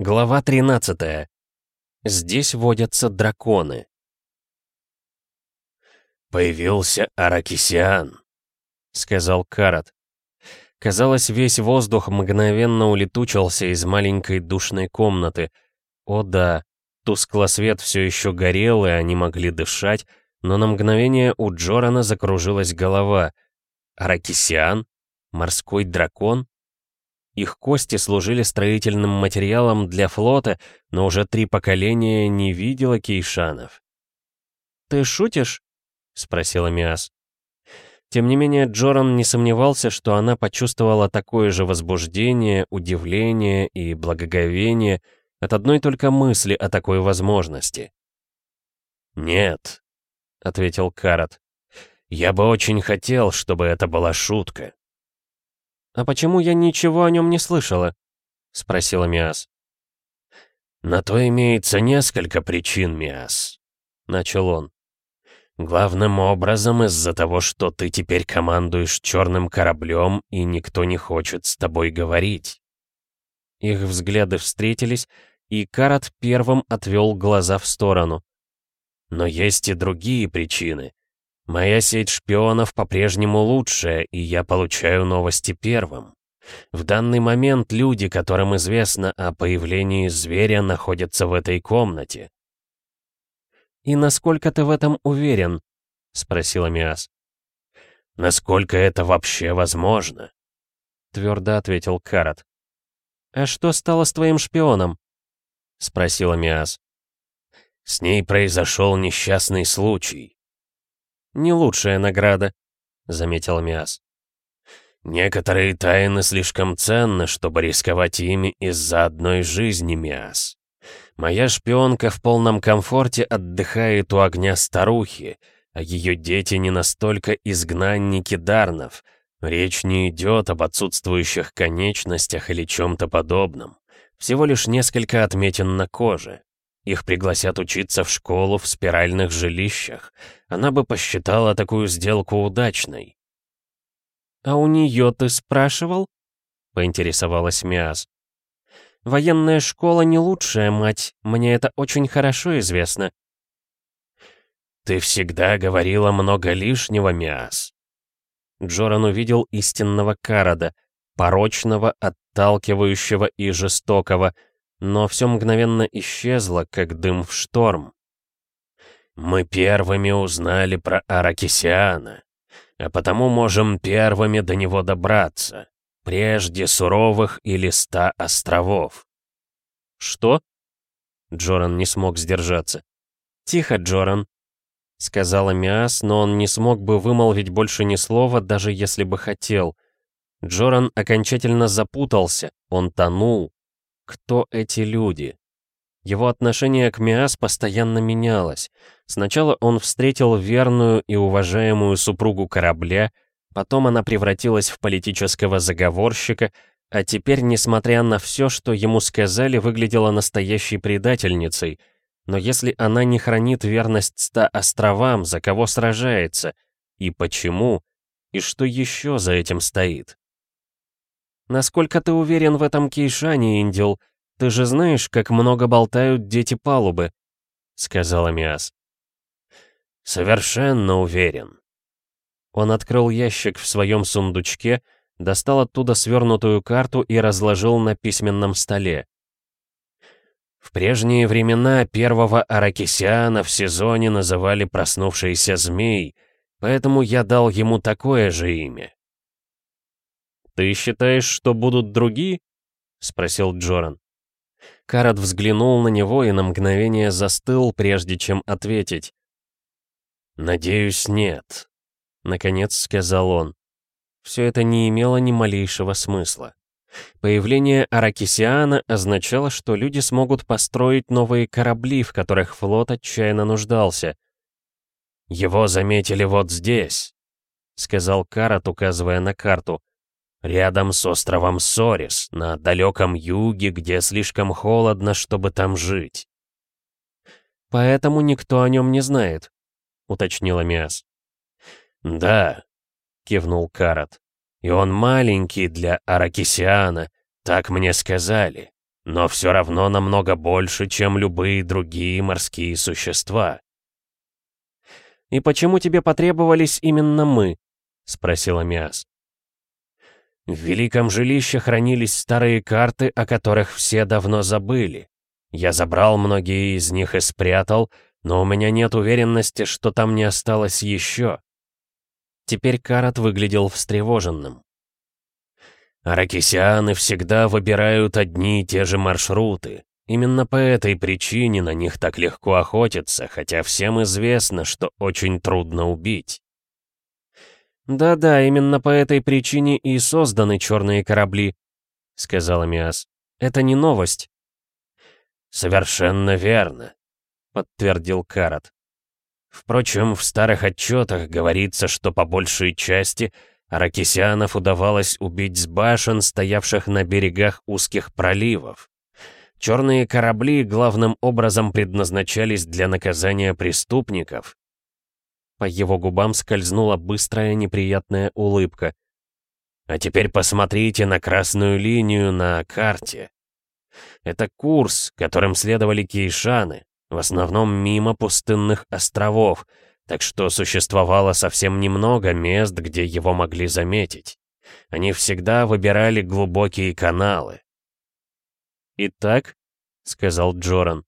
Глава 13. Здесь водятся драконы. «Появился Аракисиан», — сказал Карат. Казалось, весь воздух мгновенно улетучился из маленькой душной комнаты. О да, тусклосвет все еще горел, и они могли дышать, но на мгновение у Джорана закружилась голова. Аракисиан? Морской дракон? Их кости служили строительным материалом для флота, но уже три поколения не видела кейшанов. «Ты шутишь?» — спросила Миас. Тем не менее, Джоран не сомневался, что она почувствовала такое же возбуждение, удивление и благоговение от одной только мысли о такой возможности. «Нет», — ответил Карат. «Я бы очень хотел, чтобы это была шутка». «А почему я ничего о нем не слышала?» — спросила Миас. «На то имеется несколько причин, Миас», — начал он. «Главным образом из-за того, что ты теперь командуешь черным кораблем, и никто не хочет с тобой говорить». Их взгляды встретились, и Карат первым отвел глаза в сторону. «Но есть и другие причины. Моя сеть шпионов по-прежнему лучшая, и я получаю новости первым. В данный момент люди, которым известно о появлении зверя, находятся в этой комнате. «И насколько ты в этом уверен?» — спросила Миас. «Насколько это вообще возможно?» — твердо ответил Карат. «А что стало с твоим шпионом?» — спросила Миас. «С ней произошел несчастный случай не лучшая награда», — заметил Миас. «Некоторые тайны слишком ценны, чтобы рисковать ими из-за одной жизни, Миас. Моя шпионка в полном комфорте отдыхает у огня старухи, а ее дети не настолько изгнанники Дарнов. Речь не идет об отсутствующих конечностях или чем-то подобном. Всего лишь несколько отметин на коже. Их пригласят учиться в школу в спиральных жилищах. Она бы посчитала такую сделку удачной. «А у нее ты спрашивал?» — поинтересовалась Миас. «Военная школа не лучшая, мать, мне это очень хорошо известно». «Ты всегда говорила много лишнего, Миас». Джоран увидел истинного Карада, порочного, отталкивающего и жестокого — но все мгновенно исчезло, как дым в шторм. «Мы первыми узнали про Аракисиана, а потому можем первыми до него добраться, прежде суровых или ста островов». «Что?» Джоран не смог сдержаться. «Тихо, Джоран», — сказала Миас, но он не смог бы вымолвить больше ни слова, даже если бы хотел. Джоран окончательно запутался, он тонул, кто эти люди? Его отношение к Миас постоянно менялось. Сначала он встретил верную и уважаемую супругу корабля, потом она превратилась в политического заговорщика, а теперь, несмотря на все, что ему сказали, выглядела настоящей предательницей. Но если она не хранит верность ста островам, за кого сражается? И почему? И что еще за этим стоит? «Насколько ты уверен в этом Кейшане, Индил? Ты же знаешь, как много болтают дети палубы», — сказала Миас. «Совершенно уверен». Он открыл ящик в своем сундучке, достал оттуда свернутую карту и разложил на письменном столе. В прежние времена первого Аракисиана в сезоне называли проснувшийся змей, поэтому я дал ему такое же имя. «Ты считаешь, что будут другие?» — спросил Джоран. Карат взглянул на него и на мгновение застыл, прежде чем ответить. «Надеюсь, нет», — наконец сказал он. Все это не имело ни малейшего смысла. Появление Аракисиана означало, что люди смогут построить новые корабли, в которых флот отчаянно нуждался. «Его заметили вот здесь», — сказал Карат, указывая на карту. Рядом с островом Сорис, на далеком юге, где слишком холодно, чтобы там жить. «Поэтому никто о нем не знает», — уточнила Миас. «Да», — кивнул Карат. «И он маленький для Аракисиана, так мне сказали. но все равно намного больше, чем любые другие морские существа. «И почему тебе потребовались именно мы?» — спросила Миас. В Великом жилище хранились старые карты, о которых все давно забыли. Я забрал многие из них и спрятал, но у меня нет уверенности, что там не осталось еще. Теперь Карат выглядел встревоженным. Аракисианы всегда выбирают одни и те же маршруты. Именно по этой причине на них так легко охотиться, хотя всем известно, что очень трудно убить. «Да-да, именно по этой причине и созданы черные корабли», — сказала Миас. «Это не новость». «Совершенно верно», — подтвердил Карат. Впрочем, в старых отчетах говорится, что по большей части аракисианов удавалось убить с башен, стоявших на берегах узких проливов. Черные корабли главным образом предназначались для наказания преступников. По его губам скользнула быстрая неприятная улыбка. А теперь посмотрите на красную линию на карте. Это курс, которым следовали кейшаны, в основном мимо пустынных островов, так что существовало совсем немного мест, где его могли заметить. Они всегда выбирали глубокие каналы. «Итак», — сказал Джоран, —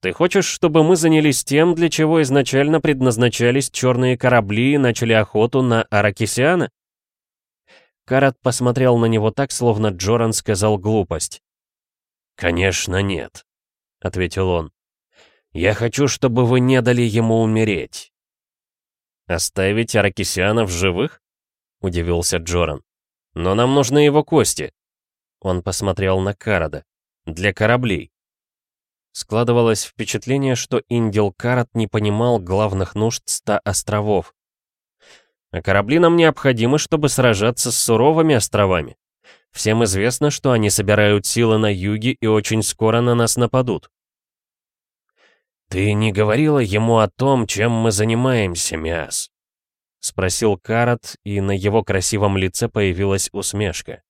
«ты хочешь, чтобы мы занялись тем, для чего изначально предназначались черные корабли и начали охоту на Аракисиана?» Карат посмотрел на него так, словно Джоран сказал глупость. «Конечно нет», — ответил он. Я хочу, чтобы вы не дали ему умереть». «Оставить Аракисианов живых?» — удивился Джоран. «Но нам нужны его кости». Он посмотрел на Карада. «Для кораблей». Складывалось впечатление, что Индил Карат не понимал главных нужд ста островов. А корабли нам необходимы, чтобы сражаться с суровыми островами. Всем известно, что они собирают силы на юге и очень скоро на нас нападут. «Ты не говорила ему о том, чем мы занимаемся, Миас?» — спросил Карат, и на его красивом лице появилась усмешка.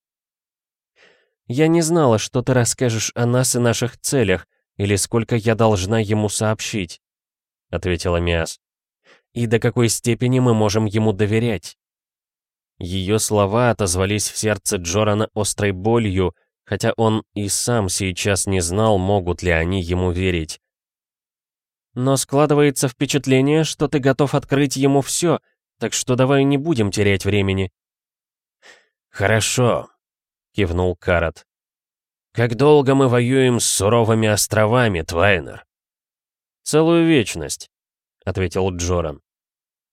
«Я не знала, что ты расскажешь о нас и наших целях, или сколько я должна ему сообщить», — ответила Миас. «И до какой степени мы можем ему доверять?» Ее слова отозвались в сердце Джорана острой болью, хотя он и сам сейчас не знал, могут ли они ему верить. Но складывается впечатление, что ты готов открыть ему все, так что давай не будем терять времени». «Хорошо», — кивнул Карат. «Как долго мы воюем с суровыми островами, Твайнер?» «Целую вечность», — ответил Джоран.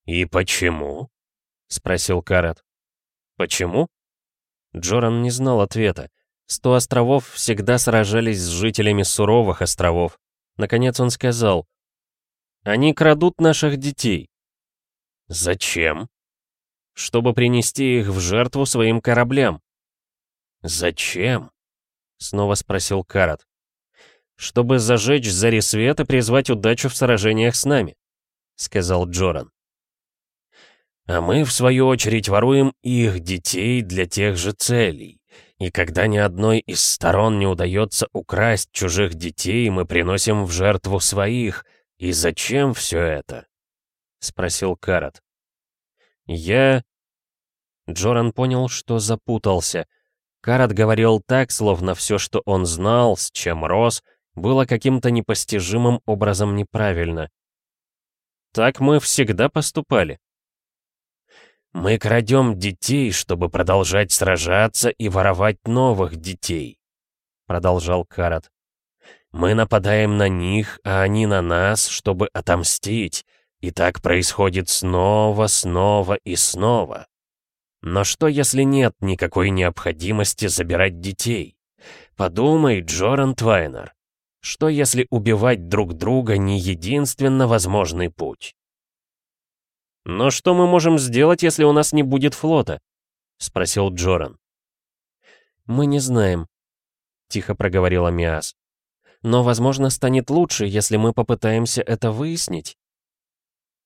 «И почему?» — спросил Карат. «Почему?» Джоран не знал ответа. Сто островов всегда сражались с жителями суровых островов. Наконец он сказал, они крадут наших детей. Зачем? Чтобы принести их в жертву своим кораблям. Зачем? Снова спросил Карат. Чтобы зажечь зари свет и призвать удачу в сражениях с нами, сказал Джоран. А мы, в свою очередь, воруем их детей для тех же целей. И когда ни одной из сторон не удается украсть чужих детей, мы приносим в жертву своих — «И зачем все это?» — спросил Карат. «Я...» Джоран понял, что запутался. Карат говорил так, словно все, что он знал, с чем рос, было каким-то непостижимым образом неправильно. «Так мы всегда поступали». «Мы крадем детей, чтобы продолжать сражаться и воровать новых детей», — продолжал Карат. Мы нападаем на них, а они на нас, чтобы отомстить. И так происходит снова, снова и снова. Но что, если нет никакой необходимости забирать детей? Подумай, Джоран Твайнер. Что, если убивать друг друга не единственно возможный путь? «Но что мы можем сделать, если у нас не будет флота?» — спросил Джоран. «Мы не знаем», — тихо проговорила Миас но, возможно, станет лучше, если мы попытаемся это выяснить.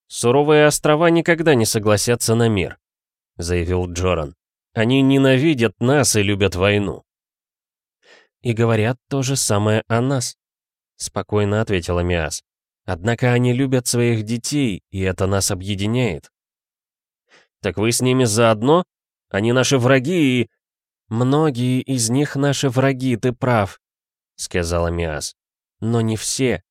«Суровые острова никогда не согласятся на мир», — заявил Джоран. «Они ненавидят нас и любят войну». и говорят то же самое о нас», — спокойно ответила Миас. «Однако они любят своих детей, и это нас объединяет». «Так вы с ними заодно? Они наши враги и...» «Многие из них наши враги, ты прав», — сказала Миас. «Но не все.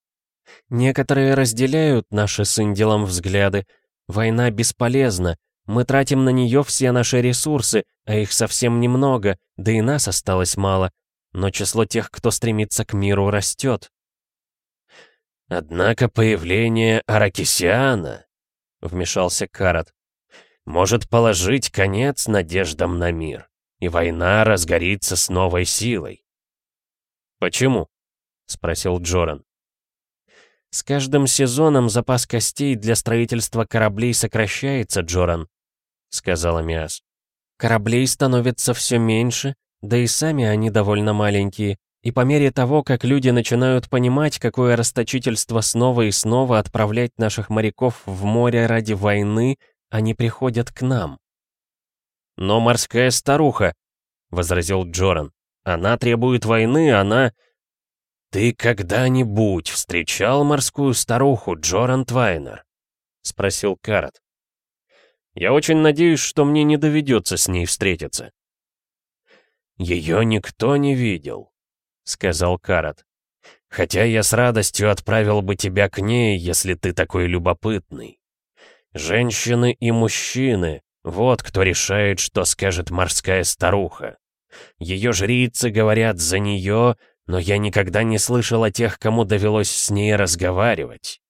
Некоторые разделяют наши с Инделом взгляды. Война бесполезна, мы тратим на нее все наши ресурсы, а их совсем немного, да и нас осталось мало. Но число тех, кто стремится к миру, растет. «Однако появление Аракисиана», — вмешался Карат, — «может положить конец надеждам на мир, и война разгорится с новой силой». «Почему?» — спросил Джоран. «С каждым сезоном запас костей для строительства кораблей сокращается, Джоран», — сказала Миас. «Кораблей становится все меньше, да и сами они довольно маленькие, и по мере того, как люди начинают понимать, какое расточительство снова и снова отправлять наших моряков в море ради войны, они приходят к нам». «Но морская старуха», — возразил Джоран, — «она требует войны, она...» «Ты когда-нибудь встречал морскую старуху, Джоран Твайнер?» — спросил Карат. Я очень надеюсь, что мне не доведется с ней встретиться. Ее никто не видел, сказал Карат. Хотя я с радостью отправил бы тебя к ней, если ты такой любопытный. Женщины и мужчины — вот кто решает, что скажет морская старуха. Ее жрицы говорят за нее, но я никогда не слышал о тех, кому довелось с ней разговаривать.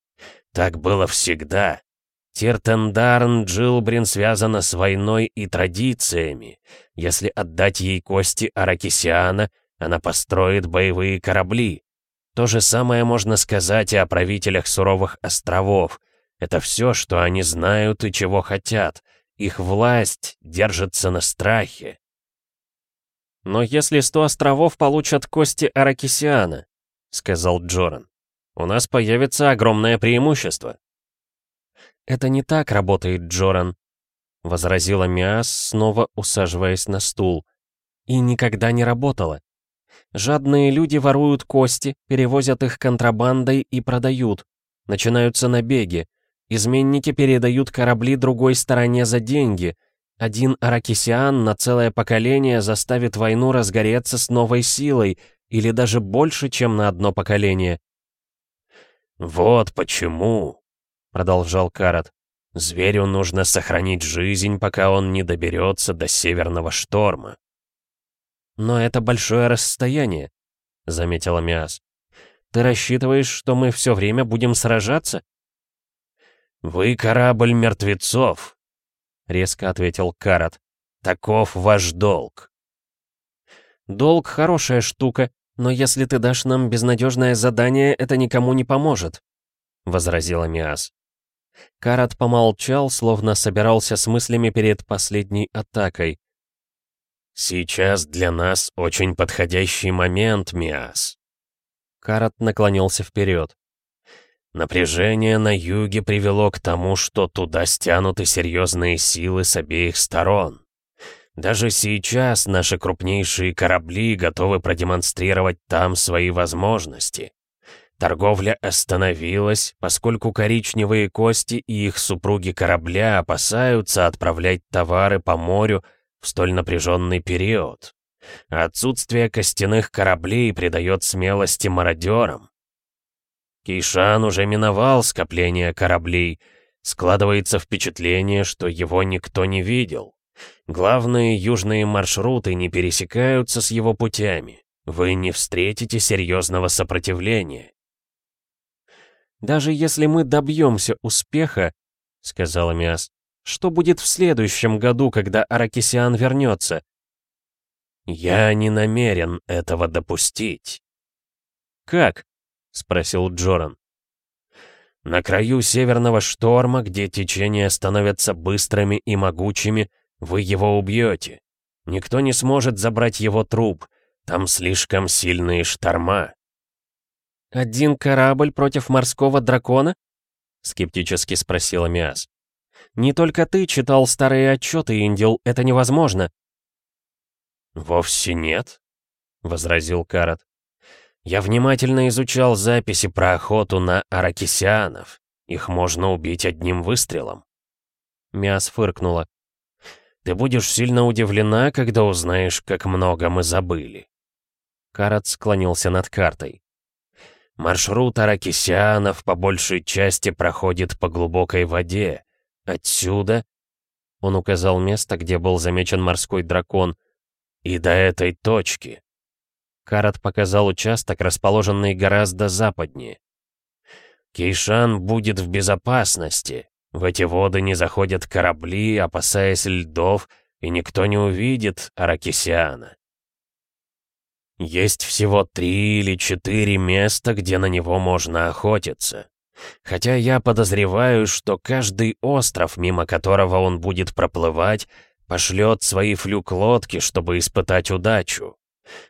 Так было всегда. Тиртендарн Джилбрин связана с войной и традициями. Если отдать ей кости Аракисиана, она построит боевые корабли. То же самое можно сказать и о правителях суровых островов. Это все, что они знают и чего хотят. Их власть держится на страхе. «Но если сто островов получат кости Аракисиана», — сказал Джоран, — «у нас появится огромное преимущество». «Это не так работает, Джоран», — возразила Миас, снова усаживаясь на стул. «И никогда не работало. Жадные люди воруют кости, перевозят их контрабандой и продают. Начинаются набеги. Изменники передают корабли другой стороне за деньги. Один аракисиан на целое поколение заставит войну разгореться с новой силой, или даже больше, чем на одно поколение. «Вот почему», — продолжал Карат. «Зверю нужно сохранить жизнь, пока он не доберется до северного шторма». «Но это большое расстояние», — заметила Миас. «Ты рассчитываешь, что мы все время будем сражаться?» «Вы корабль мертвецов», — резко ответил Карат. «Таков ваш долг». «Долг — хорошая штука, но если ты дашь нам безнадежное задание, это никому не поможет», — возразила Миас. Карат помолчал, словно собирался с мыслями перед последней атакой. «Сейчас для нас очень подходящий момент, Миас». Карат наклонился вперед. Напряжение на юге привело к тому, что туда стянуты серьезные силы с обеих сторон. Даже сейчас наши крупнейшие корабли готовы продемонстрировать там свои возможности. Торговля остановилась, поскольку коричневые кости и их супруги корабля опасаются отправлять товары по морю в столь напряженный период. отсутствие костяных кораблей придает смелости мародерам. Кейшан уже миновал скопление кораблей. Складывается впечатление, что его никто не видел. Главные южные маршруты не пересекаются с его путями. Вы не встретите серьезного сопротивления. «Даже если мы добьемся успеха, — сказала Миас, — что будет в следующем году, когда Аракисиан вернется?» «Я не намерен этого допустить». «Как?» — спросил Джоран. «На краю северного шторма, где течения становятся быстрыми и могучими, вы его убьете. Никто не сможет забрать его труп. Там слишком сильные шторма. «Один корабль против морского дракона?» — скептически спросила Миас. «Не только ты читал старые отчеты, Индил, это невозможно». «Вовсе нет», — возразил Карат. «Я внимательно изучал записи про охоту на аракисианов. Их можно убить одним выстрелом». Миас фыркнула. «Ты будешь сильно удивлена, когда узнаешь, как много мы забыли». Карат склонился над картой. Маршрут аракисианов по большей части проходит по глубокой воде. Отсюда, он указал место, где был замечен морской дракон, и до этой точки. Карат показал участок, расположенный гораздо западнее. Кейшан будет в безопасности. В эти воды не заходят корабли, опасаясь льдов, и никто не увидит Аракисиана. Есть всего три или четыре места, где на него можно охотиться. Хотя я подозреваю, что каждый остров, мимо которого он будет проплывать, пошлет свои флюк-лодки, чтобы испытать удачу.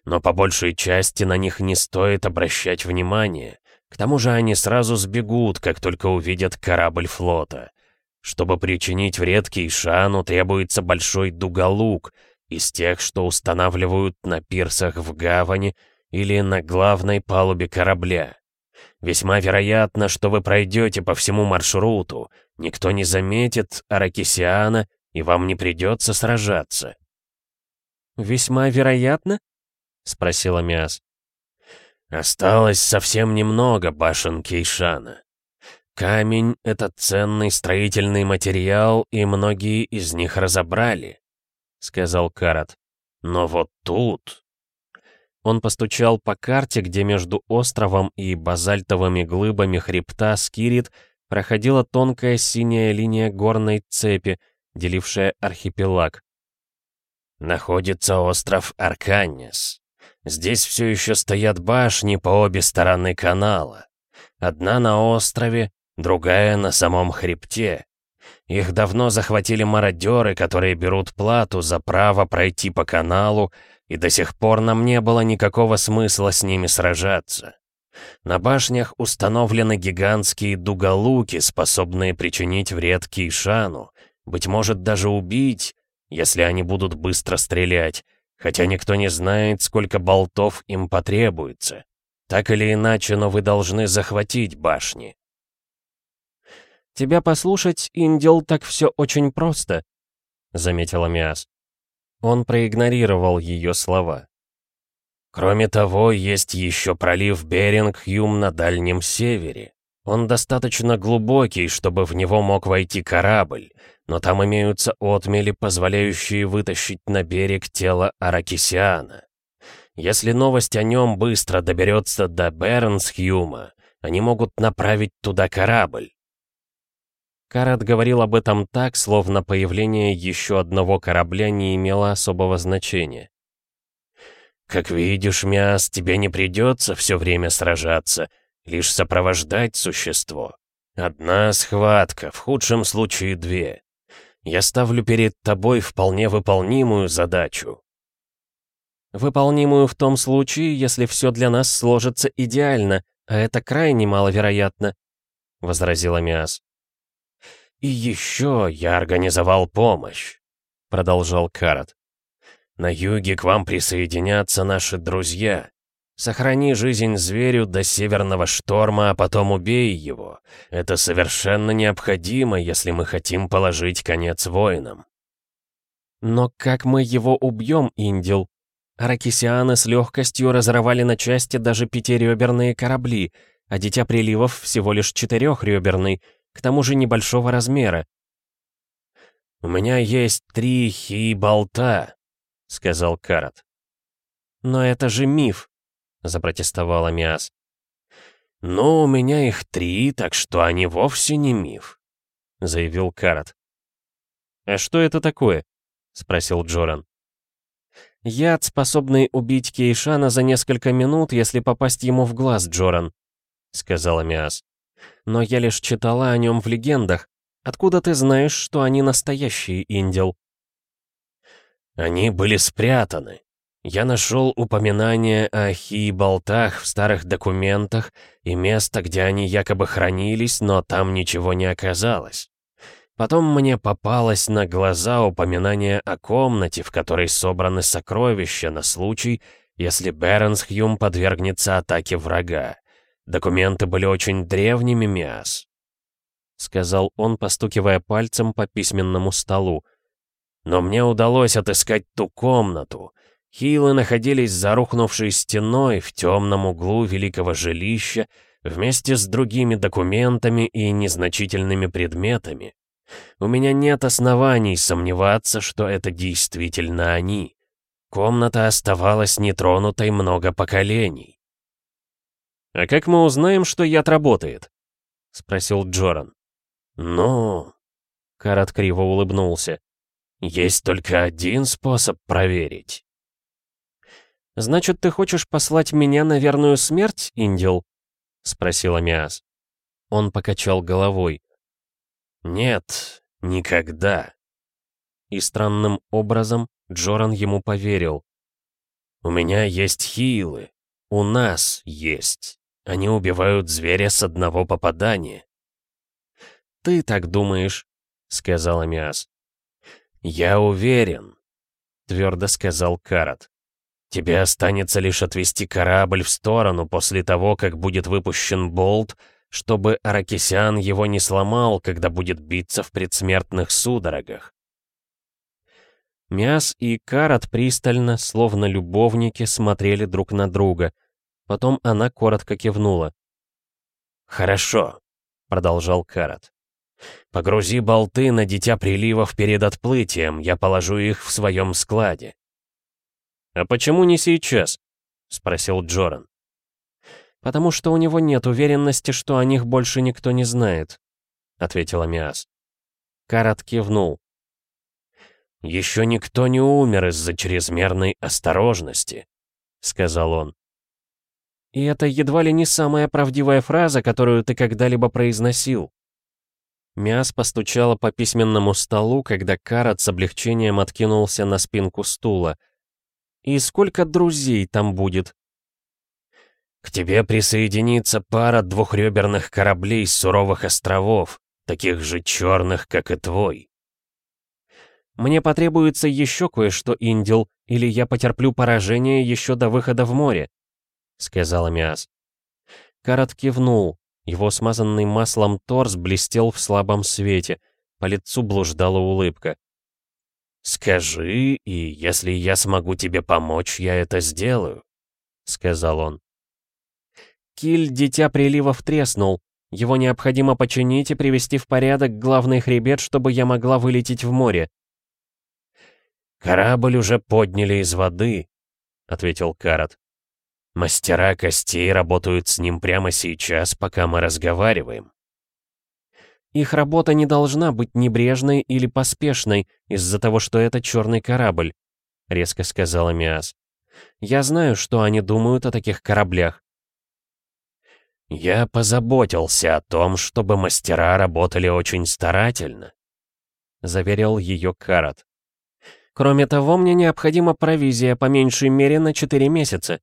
Но по большей части на них не стоит обращать внимание. К тому же они сразу сбегут, как только увидят корабль флота. Чтобы причинить вред Кейшану, требуется большой дуголук — из тех, что устанавливают на пирсах в гавани или на главной палубе корабля. Весьма вероятно, что вы пройдете по всему маршруту, никто не заметит Аракисиана, и вам не придется сражаться. «Весьма вероятно?» — спросила Миас. «Осталось совсем немного башен Кейшана. Камень — это ценный строительный материал, и многие из них разобрали. — сказал Карат. «Но вот тут...» Он постучал по карте, где между островом и базальтовыми глыбами хребта Скирит проходила тонкая синяя линия горной цепи, делившая архипелаг. Находится остров Арканнис. Здесь все еще стоят башни по обе стороны канала. Одна на острове, другая на самом хребте. Их давно захватили мародеры, которые берут плату за право пройти по каналу, и до сих пор нам не было никакого смысла с ними сражаться. На башнях установлены гигантские дуголуки, способные причинить вред Кейшану, быть может даже убить, если они будут быстро стрелять, хотя никто не знает, сколько болтов им потребуется. Так или иначе, но вы должны захватить башни. «Тебя послушать, Индил, так все очень просто», — заметила Миас. Он проигнорировал ее слова. «Кроме того, есть еще пролив Беринг-Юм на Дальнем Севере. Он достаточно глубокий, чтобы в него мог войти корабль, но там имеются отмели, позволяющие вытащить на берег тело Аракисиана. Если новость о нем быстро доберется до Бернсхюма, они могут направить туда корабль. Карат говорил об этом так, словно появление еще одного корабля не имело особого значения. «Как видишь, Мяс, тебе не придется все время сражаться, лишь сопровождать существо. Одна схватка, в худшем случае две. Я ставлю перед тобой вполне выполнимую задачу». «Выполнимую в том случае, если все для нас сложится идеально, а это крайне маловероятно», — возразила Миас. «И еще я организовал помощь», — продолжал Карат. «На юге к вам присоединятся наши друзья. Сохрани жизнь зверю до северного шторма, а потом убей его. Это совершенно необходимо, если мы хотим положить конец воинам». «Но как мы его убьем, Индил? Аракисианы с легкостью разорвали на части даже пятиреберные корабли, а Дитя Приливов всего лишь четырехреберный — к тому же небольшого размера. «У меня есть три хи-болта», — сказал Карат. «Но это же миф», — запротестовала Миас. «Но у меня их три, так что они вовсе не миф», — заявил Карат. «А что это такое?» — спросил Джоран. «Яд, способный убить Кейшана за несколько минут, если попасть ему в глаз, Джоран», — сказала Миас но я лишь читала о нем в легендах. Откуда ты знаешь, что они настоящие, Индил?» «Они были спрятаны. Я нашел упоминания о хи-болтах в старых документах и место, где они якобы хранились, но там ничего не оказалось. Потом мне попалось на глаза упоминание о комнате, в которой собраны сокровища на случай, если Бернсхюм подвергнется атаке врага. Документы были очень древними, Миас», — сказал он, постукивая пальцем по письменному столу. «Но мне удалось отыскать ту комнату. Хилы находились за рухнувшей стеной в темном углу великого жилища вместе с другими документами и незначительными предметами. У меня нет оснований сомневаться, что это действительно они. Комната оставалась нетронутой много поколений. «А как мы узнаем, что яд работает?» — спросил Джоран. «Ну...» — Карат криво улыбнулся. «Есть только один способ проверить». «Значит, ты хочешь послать меня на верную смерть, Индил?» — спросила Миас. Он покачал головой. «Нет, никогда». И странным образом Джоран ему поверил. «У меня есть хилы. У нас есть. Они убивают зверя с одного попадания». «Ты так думаешь», — сказала Миас. «Я уверен», — твердо сказал Карат. «Тебе останется лишь отвести корабль в сторону после того, как будет выпущен болт, чтобы Аракисян его не сломал, когда будет биться в предсмертных судорогах. Мяс и Карат пристально, словно любовники, смотрели друг на друга. Потом она коротко кивнула. «Хорошо», — продолжал Карат. «Погрузи болты на Дитя Приливов перед отплытием, я положу их в своем складе». «А почему не сейчас?» — спросил Джоран потому что у него нет уверенности, что о них больше никто не знает», — ответила Миас. Карат кивнул. «Еще никто не умер из-за чрезмерной осторожности», — сказал он. «И это едва ли не самая правдивая фраза, которую ты когда-либо произносил». Миас постучала по письменному столу, когда Карат с облегчением откинулся на спинку стула. «И сколько друзей там будет?» К тебе присоединится пара двухреберных кораблей с суровых островов, таких же черных, как и твой. Мне потребуется еще кое-что, Индил, или я потерплю поражение еще до выхода в море», — сказала Миас. Карат кивнул. Его смазанный маслом торс блестел в слабом свете. По лицу блуждала улыбка. «Скажи, и если я смогу тебе помочь, я это сделаю», — сказал он. Киль Дитя Приливов треснул. Его необходимо починить и привести в порядок главный хребет, чтобы я могла вылететь в море. «Корабль уже подняли из воды», — ответил Карат. «Мастера костей работают с ним прямо сейчас, пока мы разговариваем». «Их работа не должна быть небрежной или поспешной из-за того, что это черный корабль», — резко сказала Миас. «Я знаю, что они думают о таких кораблях. «Я позаботился о том, чтобы мастера работали очень старательно», — заверил ее Карат. «Кроме того, мне необходима провизия по меньшей мере на 4 месяца».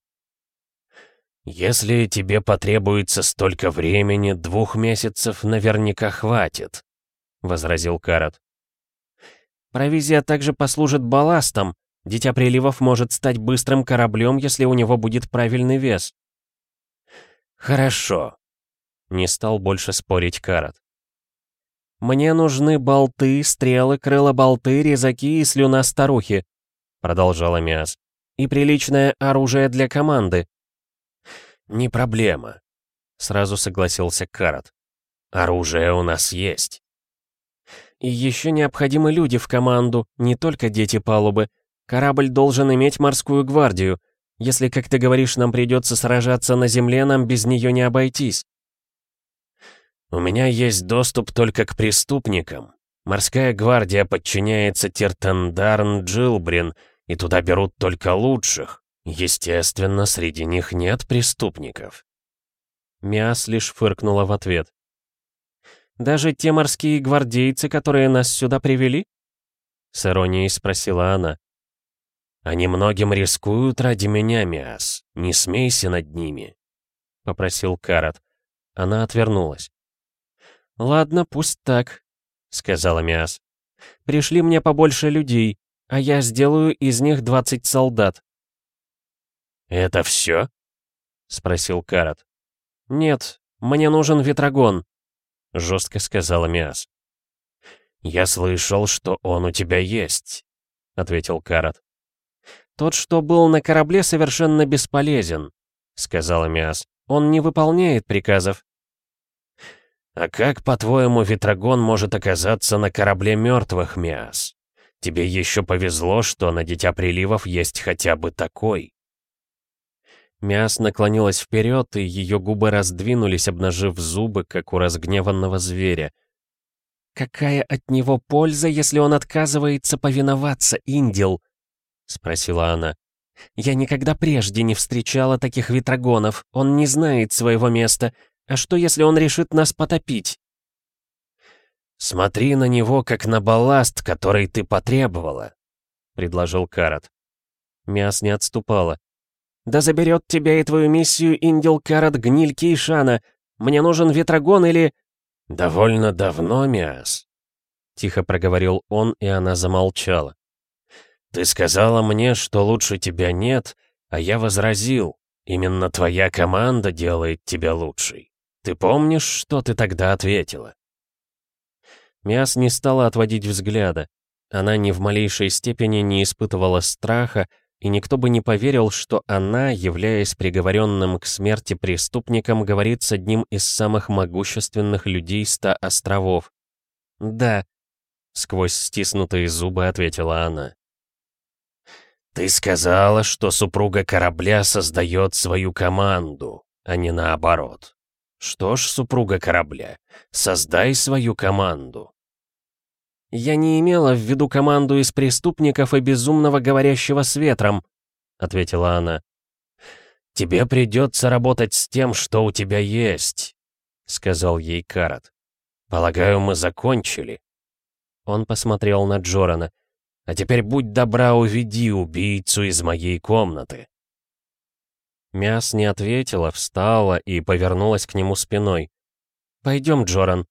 «Если тебе потребуется столько времени, двух месяцев наверняка хватит», — возразил Карат. «Провизия также послужит балластом. Дитя приливов может стать быстрым кораблем, если у него будет правильный вес». «Хорошо», — не стал больше спорить Карат. «Мне нужны болты, стрелы, крылоболты, резаки и слюна старухи», — продолжала Миас. «И приличное оружие для команды». «Не проблема», — сразу согласился Карат. «Оружие у нас есть». «И еще необходимы люди в команду, не только дети палубы. Корабль должен иметь морскую гвардию. Если, как ты говоришь, нам придется сражаться на земле, нам без нее не обойтись. У меня есть доступ только к преступникам. Морская гвардия подчиняется Тертендарн Джилбрин, и туда берут только лучших. Естественно, среди них нет преступников. Миас лишь фыркнула в ответ. «Даже те морские гвардейцы, которые нас сюда привели?» С иронией спросила она. «Они многим рискуют ради меня, Миас. Не смейся над ними», — попросил Карат. Она отвернулась. «Ладно, пусть так», — сказала Миас. «Пришли мне побольше людей, а я сделаю из них 20 солдат». «Это все?» — спросил Карат. «Нет, мне нужен ветрогон», — жестко сказала Миас. «Я слышал, что он у тебя есть», — ответил Карат. «Тот, что был на корабле, совершенно бесполезен», — сказала Миас. «Он не выполняет приказов». «А как, по-твоему, Ветрогон может оказаться на корабле мертвых, Миас? Тебе еще повезло, что на Дитя Приливов есть хотя бы такой». Миас наклонилась вперед, и ее губы раздвинулись, обнажив зубы, как у разгневанного зверя. «Какая от него польза, если он отказывается повиноваться, Индил?» — спросила она. «Я никогда прежде не встречала таких ветрогонов. Он не знает своего места. А что, если он решит нас потопить?» «Смотри на него, как на балласт, который ты потребовала», — предложил Карат. Миас не отступала. Да заберет тебя и твою миссию Индил Карат гниль Кейшана. Мне нужен ветрогон или...» «Довольно давно, Миас», — тихо проговорил он, и она замолчала. «Ты сказала мне, что лучше тебя нет, а я возразил. Именно твоя команда делает тебя лучшей. Ты помнишь, что ты тогда ответила?» Миас не стала отводить взгляда. Она ни в малейшей степени не испытывала страха, и никто бы не поверил, что она, являясь приговоренным к смерти преступником, говорит с одним из самых могущественных людей ста островов. «Да», — сквозь стиснутые зубы ответила она. «Ты сказала, что супруга корабля создает свою команду, а не наоборот. Что ж, супруга корабля, создай свою команду. «Я не имела в виду команду из преступников и безумного говорящего с ветром», — ответила она. «Тебе придется работать с тем, что у тебя есть», — сказал ей Карат. «Полагаю, мы закончили». Он посмотрел на Джорана. «А теперь будь добра, уведи убийцу из моей комнаты». Мяс не ответила, встала и повернулась к нему спиной. «Пойдем, Джоран»,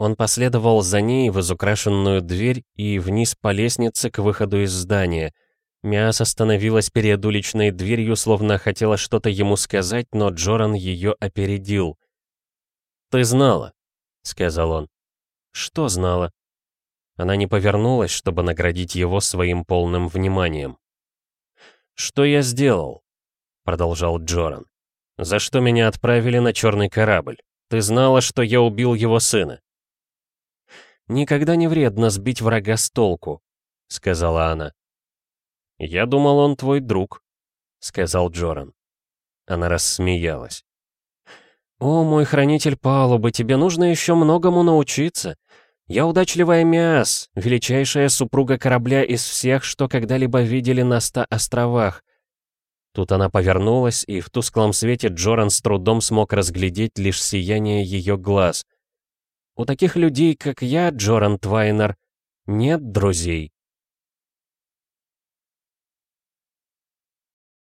он последовал за ней в изукрашенную дверь и вниз по лестнице к выходу из здания. Миас остановилась перед уличной дверью, словно хотела что-то ему сказать, но Джоран ее опередил. «Ты знала», — сказал он. «Что знала?» Она не повернулась, чтобы наградить его своим полным вниманием. «Что я сделал?» — продолжал Джоран. «За что меня отправили на черный корабль? Ты знала, что я убил его сына?» «Никогда не вредно сбить врага с толку», — сказала она. «Я думал, он твой друг», — сказал Джоран. Она рассмеялась. «О, мой хранитель палубы, тебе нужно еще многому научиться. Я удачливая Миас, величайшая супруга корабля из всех, что когда-либо видели на ста островах». Тут она повернулась, и в тусклом свете Джоран с трудом смог разглядеть лишь сияние ее глаз — у таких людей, как я, Джоран Твайнер, нет друзей.